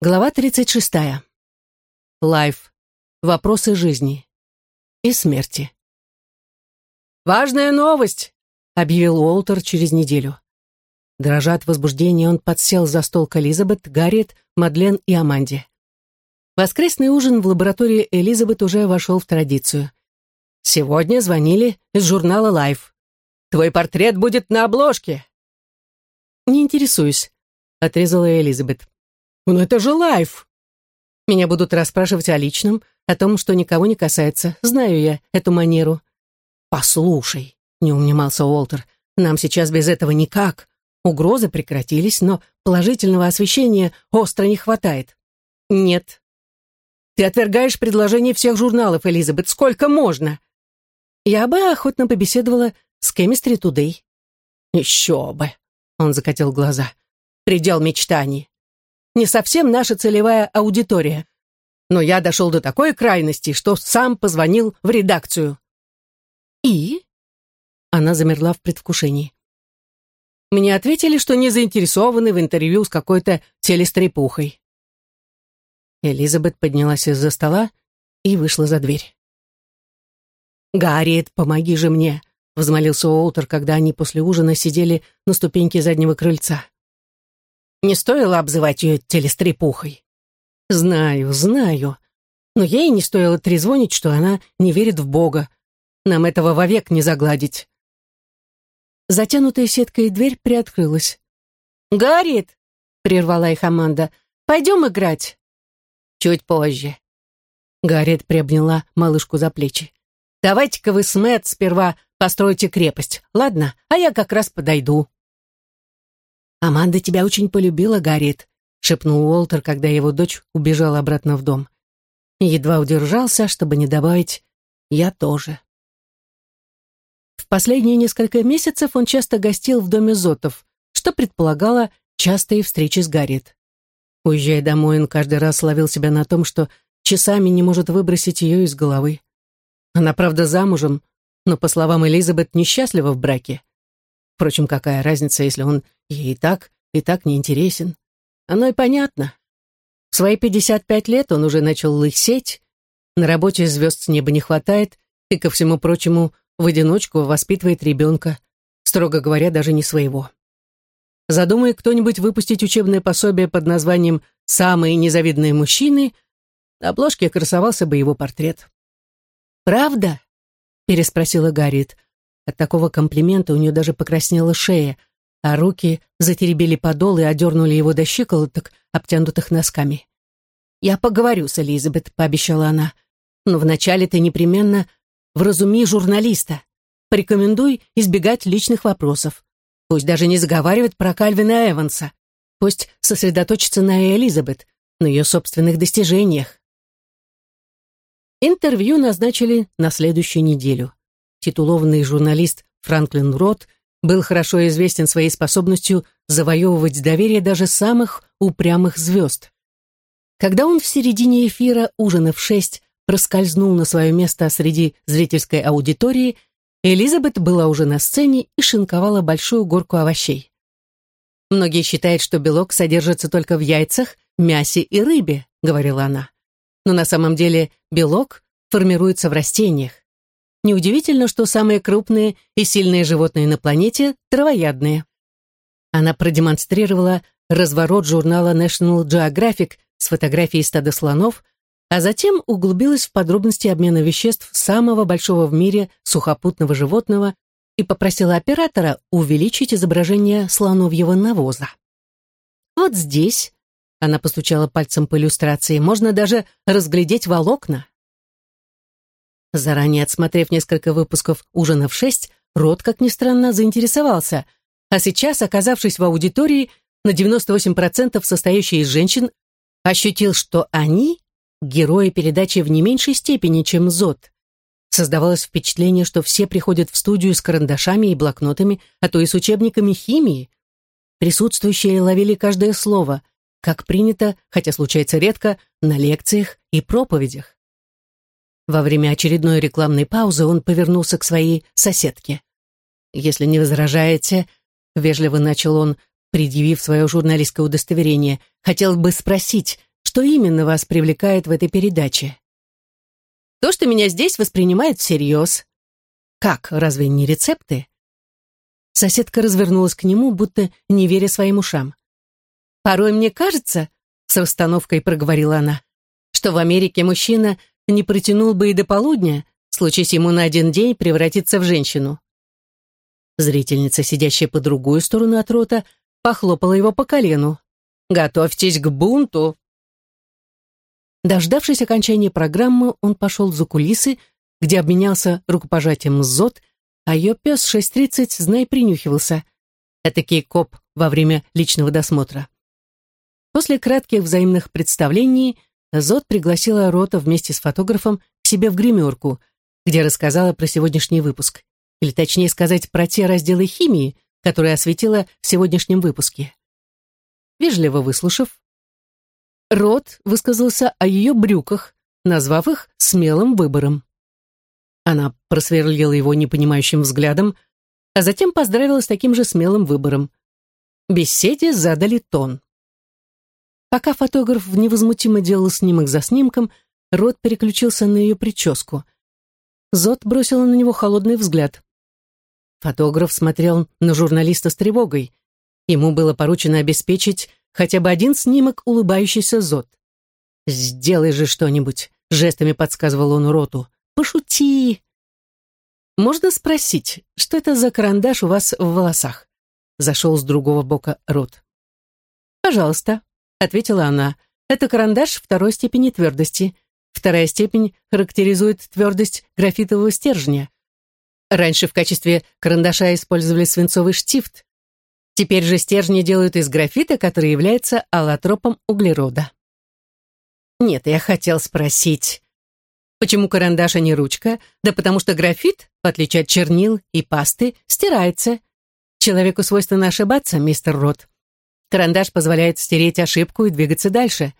Глава 36. Life. Вопросы жизни и смерти. «Важная новость!» — объявил Уолтер через неделю. Дрожа от возбуждения, он подсел за стол к Элизабет, Гарриет, Мадлен и Аманде. Воскресный ужин в лаборатории Элизабет уже вошел в традицию. Сегодня звонили из журнала Life. «Твой портрет будет на обложке!» «Не интересуюсь», — отрезала Элизабет. «Ну это же лайф!» Меня будут расспрашивать о личном, о том, что никого не касается. Знаю я эту манеру. «Послушай», — не унимался Уолтер, — «нам сейчас без этого никак. Угрозы прекратились, но положительного освещения остро не хватает». «Нет». «Ты отвергаешь предложение всех журналов, Элизабет. Сколько можно?» «Я бы охотно побеседовала с Chemistry Today». «Еще бы», — он закатил глаза. «Предел мечтаний не совсем наша целевая аудитория. Но я дошел до такой крайности, что сам позвонил в редакцию. И? Она замерла в предвкушении. Мне ответили, что не заинтересованы в интервью с какой-то телестрепухой. Элизабет поднялась из-за стола и вышла за дверь. «Гарриет, помоги же мне!» — взмолился Уолтер, когда они после ужина сидели на ступеньке заднего крыльца. Не стоило обзывать ее телестрепухой. Знаю, знаю. Но ей не стоило трезвонить, что она не верит в Бога. Нам этого вовек не загладить. Затянутая сеткой дверь приоткрылась. «Гарриет!» — прервала их Аманда. «Пойдем играть». «Чуть позже». Гарриет приобняла малышку за плечи. «Давайте-ка вы с Мэтт сперва постройте крепость, ладно? А я как раз подойду». «Аманда тебя очень полюбила, Гарриет», — шепнул Уолтер, когда его дочь убежала обратно в дом. Едва удержался, чтобы не добавить «я тоже». В последние несколько месяцев он часто гостил в доме Зотов, что предполагало частые встречи с Гарриет. Уезжая домой, он каждый раз ловил себя на том, что часами не может выбросить ее из головы. Она, правда, замужем, но, по словам Элизабет, несчастлива в браке. Впрочем, какая разница, если он Ей и так, и так неинтересен. Оно и понятно. В свои 55 лет он уже начал лысеть, на работе звезд с неба не хватает, и, ко всему прочему, в одиночку воспитывает ребенка, строго говоря, даже не своего. Задумай кто-нибудь выпустить учебное пособие под названием «Самые незавидные мужчины», на обложке красовался бы его портрет. «Правда?» — переспросила Гарриет. От такого комплимента у нее даже покраснела шея, а руки затеребили подол и одернули его до щиколоток, обтянутых носками. «Я поговорю с Элизабет», — пообещала она. «Но вначале ты непременно вразуми журналиста. Порекомендуй избегать личных вопросов. Пусть даже не заговаривает про Кальвина Эванса. Пусть сосредоточится на Элизабет, на ее собственных достижениях». Интервью назначили на следующую неделю. Титулованный журналист Франклин Рот был хорошо известен своей способностью завоевывать доверие даже самых упрямых звезд. Когда он в середине эфира ужина в шесть проскользнул на свое место среди зрительской аудитории, Элизабет была уже на сцене и шинковала большую горку овощей. «Многие считают, что белок содержится только в яйцах, мясе и рыбе», — говорила она. «Но на самом деле белок формируется в растениях. Неудивительно, что самые крупные и сильные животные на планете – травоядные. Она продемонстрировала разворот журнала National Geographic с фотографией стада слонов, а затем углубилась в подробности обмена веществ самого большого в мире сухопутного животного и попросила оператора увеличить изображение слоновьего навоза. Вот здесь, она постучала пальцем по иллюстрации, можно даже разглядеть волокна. Заранее отсмотрев несколько выпусков «Ужина в шесть», Рот, как ни странно, заинтересовался, а сейчас, оказавшись в аудитории, на 98% состоящей из женщин, ощутил, что они — герои передачи в не меньшей степени, чем Зод. Создавалось впечатление, что все приходят в студию с карандашами и блокнотами, а то и с учебниками химии. Присутствующие ловили каждое слово, как принято, хотя случается редко, на лекциях и проповедях. Во время очередной рекламной паузы он повернулся к своей соседке. «Если не возражаете», — вежливо начал он, предъявив свое журналистское удостоверение, «хотел бы спросить, что именно вас привлекает в этой передаче? То, что меня здесь воспринимают всерьез. Как, разве не рецепты? Соседка развернулась к нему, будто не веря своим ушам. «Порой мне кажется, — с расстановкой проговорила она, — что в Америке мужчина не протянул бы и до полудня, случись ему на один день превратиться в женщину». Зрительница, сидящая по другую сторону от рота, похлопала его по колену. «Готовьтесь к бунту!» Дождавшись окончания программы, он пошел за кулисы, где обменялся рукопожатием с Зод, а ее пес 6.30, знай, принюхивался. Этакий коп во время личного досмотра. После кратких взаимных представлений Зод пригласила Рота вместе с фотографом к себе в гримерку, где рассказала про сегодняшний выпуск. Или точнее сказать, про те разделы химии, которые осветила в сегодняшнем выпуске. Вежливо выслушав, Рот высказался о ее брюках, назвав их смелым выбором. Она просверлила его непонимающим взглядом, а затем поздравила с таким же смелым выбором. Беседе задали тон. Пока фотограф невозмутимо делал снимок за снимком, Рот переключился на ее прическу. Зод бросила на него холодный взгляд. Фотограф смотрел на журналиста с тревогой. Ему было поручено обеспечить хотя бы один снимок улыбающийся Зод. «Сделай же что-нибудь», — жестами подсказывал он Роту. «Пошути!» «Можно спросить, что это за карандаш у вас в волосах?» Зашел с другого бока Рот. «Пожалуйста», — ответила она. «Это карандаш второй степени твердости. Вторая степень характеризует твердость графитового стержня. Раньше в качестве карандаша использовали свинцовый штифт, Теперь же стержни делают из графита, который является аллотропом углерода. Нет, я хотел спросить, почему карандаш, а не ручка? Да потому что графит, в отличие от чернил и пасты, стирается. Человеку свойственно ошибаться, мистер Рот. Карандаш позволяет стереть ошибку и двигаться дальше.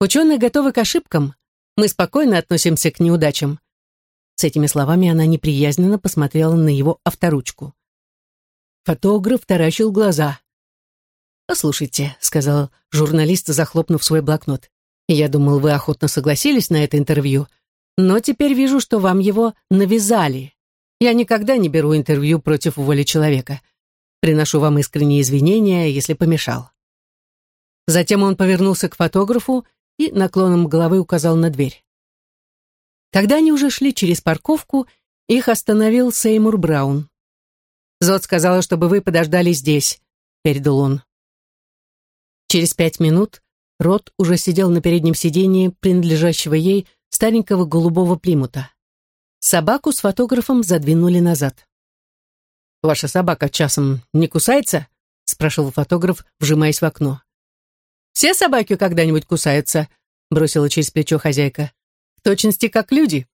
Ученые готовы к ошибкам. Мы спокойно относимся к неудачам. С этими словами она неприязненно посмотрела на его авторучку. Фотограф таращил глаза. «Послушайте», — сказал журналист, захлопнув свой блокнот. «Я думал, вы охотно согласились на это интервью, но теперь вижу, что вам его навязали. Я никогда не беру интервью против воли человека. Приношу вам искренние извинения, если помешал». Затем он повернулся к фотографу и наклоном головы указал на дверь. Когда они уже шли через парковку, их остановил Сеймур Браун. Зод сказала, чтобы вы подождали здесь», — передал он. Через пять минут Рот уже сидел на переднем сидении, принадлежащего ей, старенького голубого плимута. Собаку с фотографом задвинули назад. «Ваша собака часом не кусается?» — спрашивал фотограф, вжимаясь в окно. «Все собаки когда-нибудь кусаются», — бросила через плечо хозяйка. «В точности, как люди.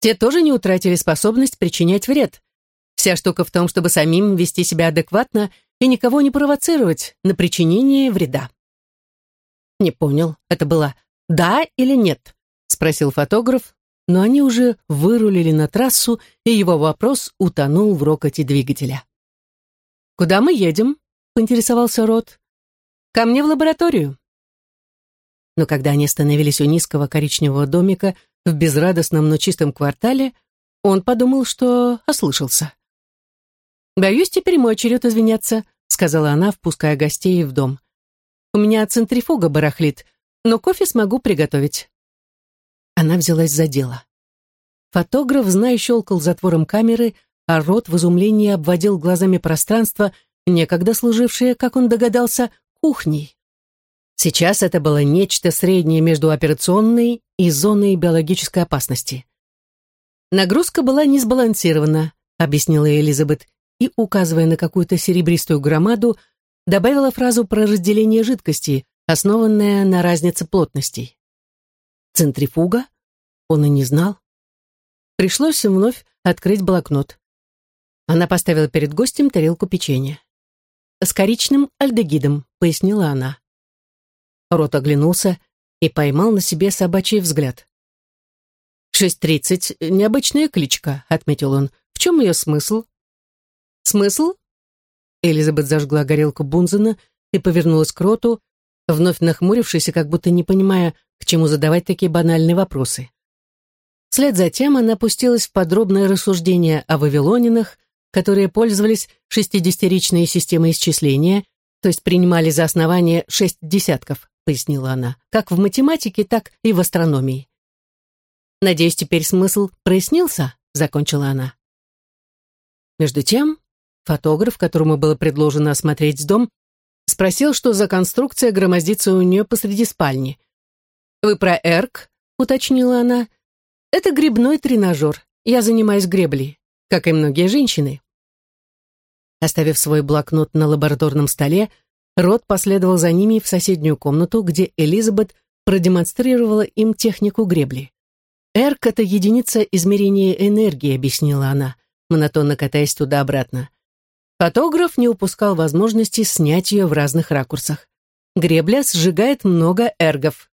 Те тоже не утратили способность причинять вред, Вся штука в том, чтобы самим вести себя адекватно и никого не провоцировать на причинение вреда. Не понял, это было «да» или «нет», спросил фотограф, но они уже вырулили на трассу, и его вопрос утонул в рокоте двигателя. «Куда мы едем?» — поинтересовался Рот. «Ко мне в лабораторию». Но когда они остановились у низкого коричневого домика в безрадостном, но чистом квартале, он подумал, что ослышался. «Боюсь, теперь мой черед извиняться», — сказала она, впуская гостей в дом. «У меня центрифуга барахлит, но кофе смогу приготовить». Она взялась за дело. Фотограф, зная, щелкал затвором камеры, а рот в изумлении обводил глазами пространство, некогда служившее, как он догадался, кухней. Сейчас это было нечто среднее между операционной и зоной биологической опасности. «Нагрузка была не сбалансирована», — объяснила Элизабет, и, указывая на какую-то серебристую громаду, добавила фразу про разделение жидкости, основанное на разнице плотностей. Центрифуга? Он и не знал. Пришлось вновь открыть блокнот. Она поставила перед гостем тарелку печенья. «С коричным альдегидом», — пояснила она. Рот оглянулся и поймал на себе собачий взгляд. «Шесть тридцать — необычная кличка», — отметил он. «В чем ее смысл?» «Смысл?» Элизабет зажгла горелку Бунзена и повернулась к Роту, вновь нахмурившись и как будто не понимая, к чему задавать такие банальные вопросы. Вслед за тем она пустилась в подробное рассуждение о вавилонинах, которые пользовались шестидесятиричной системой исчисления, то есть принимали за основание шесть десятков, пояснила она, как в математике, так и в астрономии. «Надеюсь, теперь смысл прояснился?» — закончила она. Между тем, фотограф, которому было предложено осмотреть дом, спросил, что за конструкция громоздится у нее посреди спальни. «Вы про Эрк?» — уточнила она. Это грибной тренажер. Я занимаюсь греблей, как и многие женщины. Оставив свой блокнот на лабораторном столе, Рот последовал за ними в соседнюю комнату, где Элизабет продемонстрировала им технику гребли. «Эрк — это единица измерения энергии», — объяснила она, монотонно катаясь туда-обратно. Фотограф не упускал возможности снять ее в разных ракурсах. Гребля сжигает много эргов.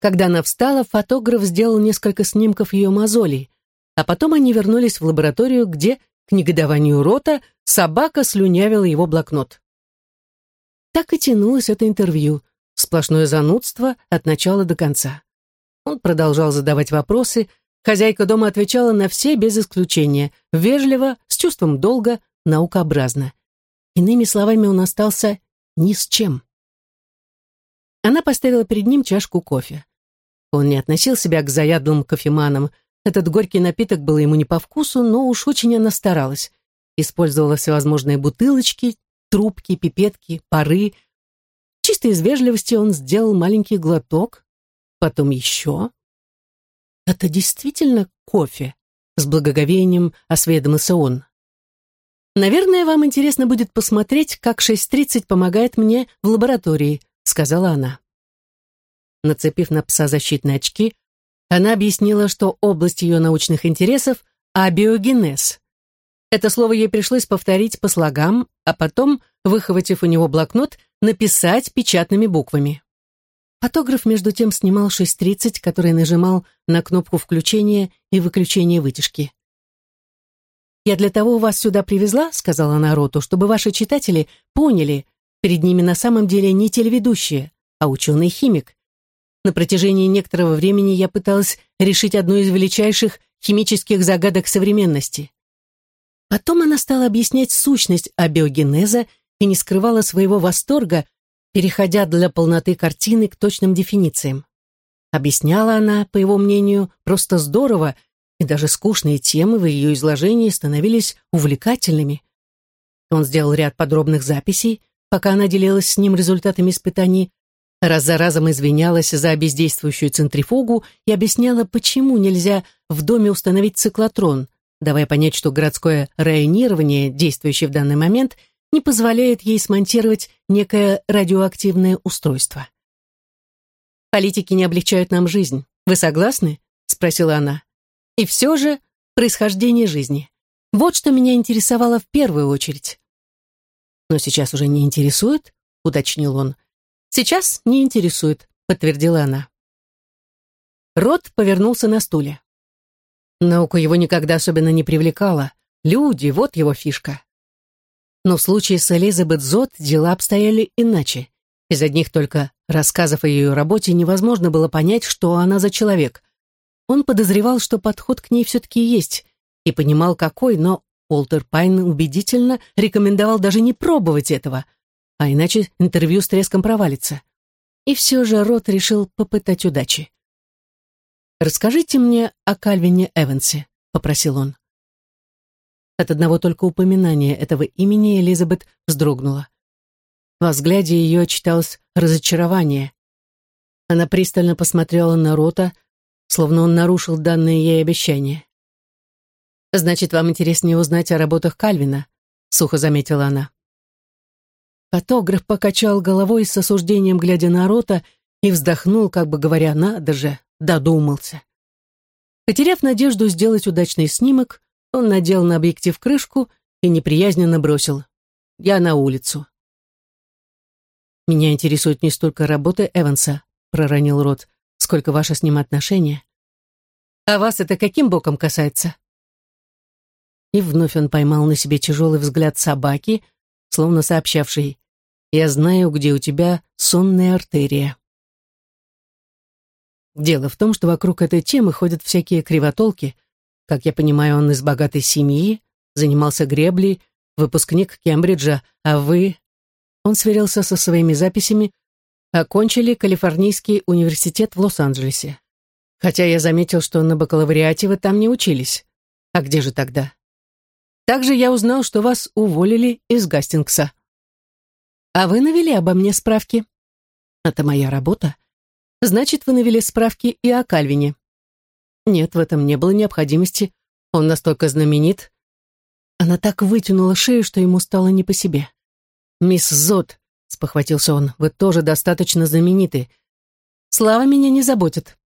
Когда она встала, фотограф сделал несколько снимков ее мозолей, а потом они вернулись в лабораторию, где, к негодованию рота, собака слюнявила его блокнот. Так и тянулось это интервью, сплошное занудство от начала до конца. Он продолжал задавать вопросы, хозяйка дома отвечала на все без исключения, вежливо, с чувством долга, наукообразно. Иными словами, он остался ни с чем. Она поставила перед ним чашку кофе. Он не относил себя к заядлым кофеманам. Этот горький напиток был ему не по вкусу, но уж очень она старалась. Использовала всевозможные бутылочки, трубки, пипетки, пары. Чисто из вежливости он сделал маленький глоток, потом еще. «Это действительно кофе?» — с благоговением осведомился он. «Наверное, вам интересно будет посмотреть, как 6.30 помогает мне в лаборатории», — сказала она. Нацепив на пса защитные очки, она объяснила, что область ее научных интересов – абиогенез. Это слово ей пришлось повторить по слогам, а потом, выхватив у него блокнот, написать печатными буквами. Фотограф, между тем, снимал 6.30, который нажимал на кнопку включения и выключения вытяжки. «Я для того вас сюда привезла», — сказала она Роту, «чтобы ваши читатели поняли, перед ними на самом деле не телеведущие, а ученый-химик, на протяжении некоторого времени я пыталась решить одну из величайших химических загадок современности. Потом она стала объяснять сущность абиогенеза и не скрывала своего восторга, переходя для полноты картины к точным дефинициям. Объясняла она, по его мнению, просто здорово, и даже скучные темы в ее изложении становились увлекательными. Он сделал ряд подробных записей, пока она делилась с ним результатами испытаний, раз за разом извинялась за бездействующую центрифугу и объясняла, почему нельзя в доме установить циклотрон, давая понять, что городское районирование, действующее в данный момент, не позволяет ей смонтировать некое радиоактивное устройство. «Политики не облегчают нам жизнь. Вы согласны?» — спросила она. «И все же происхождение жизни. Вот что меня интересовало в первую очередь». «Но сейчас уже не интересует?» — уточнил он. «Сейчас не интересует», — подтвердила она. Рот повернулся на стуле. Наука его никогда особенно не привлекала. Люди, вот его фишка. Но в случае с Элизабет Зот дела обстояли иначе. Из одних только рассказов о ее работе невозможно было понять, что она за человек. Он подозревал, что подход к ней все-таки есть, и понимал, какой, но Уолтер Пайн убедительно рекомендовал даже не пробовать этого — а иначе интервью с треском провалится. И все же Рот решил попытать удачи. «Расскажите мне о Кальвине Эвансе», — попросил он. От одного только упоминания этого имени Элизабет вздрогнула. Во взгляде ее читалось разочарование. Она пристально посмотрела на Рота, словно он нарушил данное ей обещание. «Значит, вам интереснее узнать о работах Кальвина», — сухо заметила она. Фотограф покачал головой с осуждением, глядя на Рота, и вздохнул, как бы говоря, надо же, додумался. Потеряв надежду сделать удачный снимок, он надел на объектив крышку и неприязненно бросил. «Я на улицу». «Меня интересует не столько работы Эванса», — проронил Рот, «сколько ваше с ним отношения». «А вас это каким боком касается?» И вновь он поймал на себе тяжелый взгляд собаки, словно сообщавший я знаю, где у тебя сонная артерия. Дело в том, что вокруг этой темы ходят всякие кривотолки. Как я понимаю, он из богатой семьи, занимался греблей, выпускник Кембриджа, а вы... Он сверился со своими записями, окончили Калифорнийский университет в Лос-Анджелесе. Хотя я заметил, что на бакалавриате вы там не учились. А где же тогда? Также я узнал, что вас уволили из Гастингса. А вы навели обо мне справки? Это моя работа. Значит, вы навели справки и о Кальвине. Нет, в этом не было необходимости. Он настолько знаменит. Она так вытянула шею, что ему стало не по себе. «Мисс Зот», — спохватился он, — «вы тоже достаточно знамениты. Слава меня не заботит.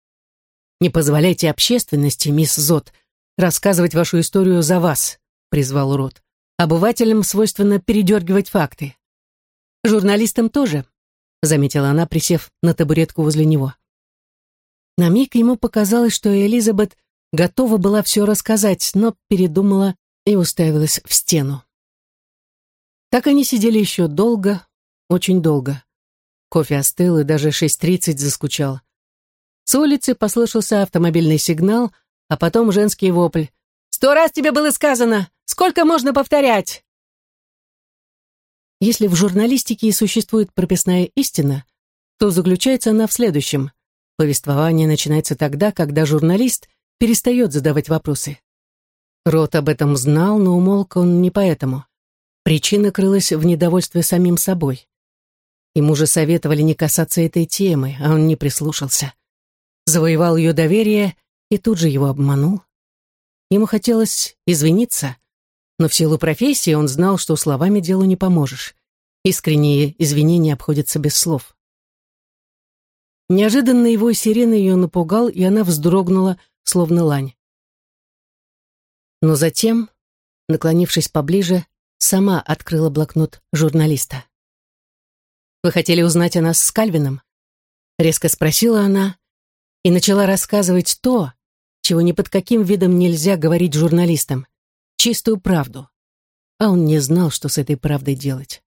Не позволяйте общественности, мисс Зот, рассказывать вашу историю за вас», — призвал Рот. «Обывателям свойственно передергивать факты». «Журналистам тоже», — заметила она, присев на табуретку возле него. На миг ему показалось, что Элизабет готова была все рассказать, но передумала и уставилась в стену. Так они сидели еще долго, очень долго. Кофе остыл, и даже 6.30 заскучал. С улицы послышался автомобильный сигнал, а потом женский вопль. «Сто раз тебе было сказано! Сколько можно повторять?» Если в журналистике и существует прописная истина, то заключается она в следующем. Повествование начинается тогда, когда журналист перестает задавать вопросы. Рот об этом знал, но умолк он не поэтому. Причина крылась в недовольстве самим собой. Ему же советовали не касаться этой темы, а он не прислушался. Завоевал ее доверие и тут же его обманул. Ему хотелось извиниться, но в силу профессии он знал, что словами делу не поможешь. Искренние извинения обходятся без слов. Неожиданно его сирены ее напугал, и она вздрогнула, словно лань. Но затем, наклонившись поближе, сама открыла блокнот журналиста. «Вы хотели узнать о нас с Кальвином?» Резко спросила она и начала рассказывать то, чего ни под каким видом нельзя говорить журналистам чистую правду. А он не знал, что с этой правдой делать.